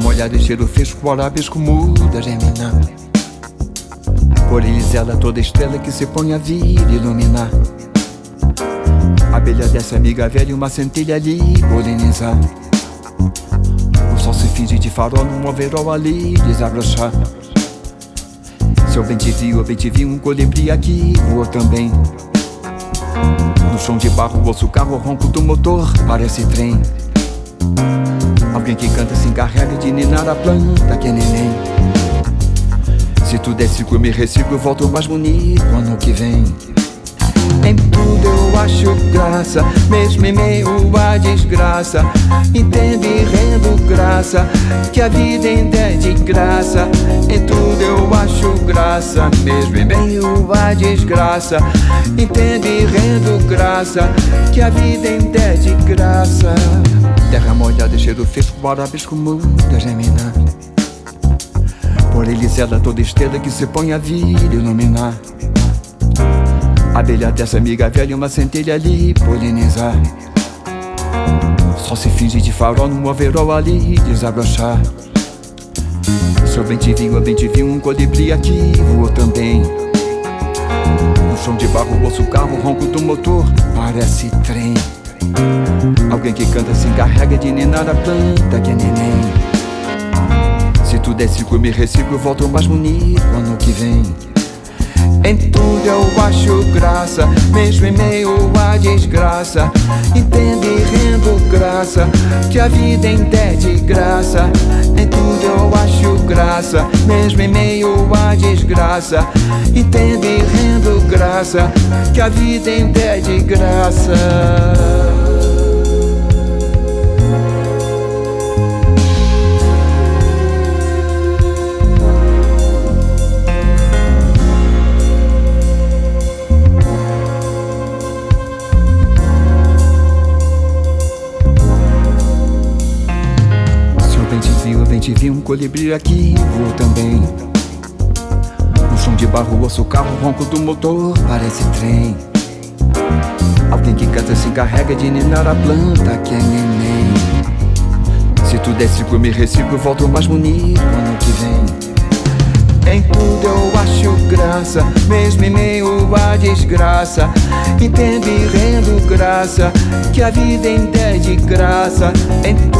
molhada e cheiro fresco, olabisco muda, germinar. Eles ela toda estrela que se põe a vir iluminar. Abelha dessa amiga velha, uma centelha ali polinizar. O sol se finge de farol num overol ali desabrochar. Se eu bem te vi, eu bem te vi, um colibri aqui voou também. No chão de barro, ouço o carro, ronco do motor, parece trem. Alguém que canta se encarrega de ninar a planta que é neném. Se tudo é ciclo, me reciclo, volto mais bonito ano que vem. Em tudo eu acho graça, mesmo em meio à desgraça. Entendo e rendo graça, que a vida ainda é de graça. Em tudo eu acho graça, mesmo em meio à desgraça. Entendo e rendo graça, que a vida ainda é de graça. Cheiro fresco, barabisco muda, germinar. Por eles ela toda estrela que se põe a vir iluminar. Abelha dessa amiga velha, uma centelha ali polinizar. Só se finge de farol num overol ali desabrochar. Se eu bem te vi, eu bem te vi, um colibri aqui voou também. No chão de barro, ouço o carro, ronco do motor, parece trem. Alguém que canta se encarrega de ninar a planta que é neném. Se tudo é ciclo, me reciclo, volto mais bonito ano que vem. Em tudo eu acho graça, mesmo em meio à desgraça. Entendo e rendo graça, que a vida ainda é de graça. Em tudo eu acho graça, mesmo em meio à desgraça. Entendo e rendo graça, que a vida ainda é de graça. Colibri aqui voou também. No chão de barro, ouço o carro, ronco do motor, parece trem. Alguém que canta se encarrega de ninar a planta que é neném. Se tudo é ciclo, me reciclo, volto mais bonito ano que vem. Em tudo eu acho graça, mesmo em meio à desgraça. Entendo e rendo graça, que a vida ainda é de graça. Em tudo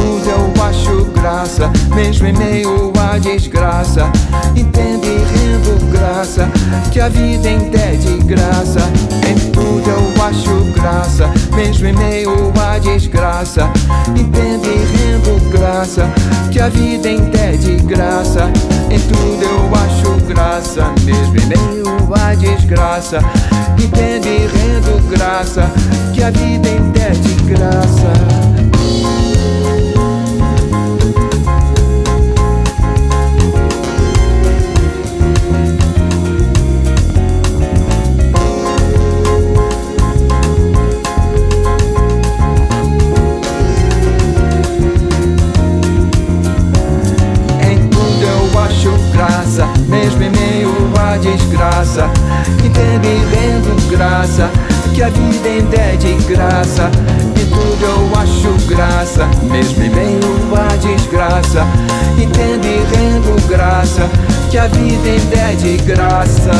mesmo em meio à desgraça. Entendo e rendo graça, que a vida ainda é de graça. Em tudo eu acho graça, mesmo em meio à desgraça. Entendo e rendo graça, que a vida ainda é de graça. Em tudo eu acho graça, mesmo em meio à desgraça. Entendo e rendo graça, à desgraça. Entendo e rendo graça, que a vida ainda é de graça. Em tudo eu acho graça, mesmo em meio à desgraça. Entendo e rendo graça, que a vida ainda é de graça.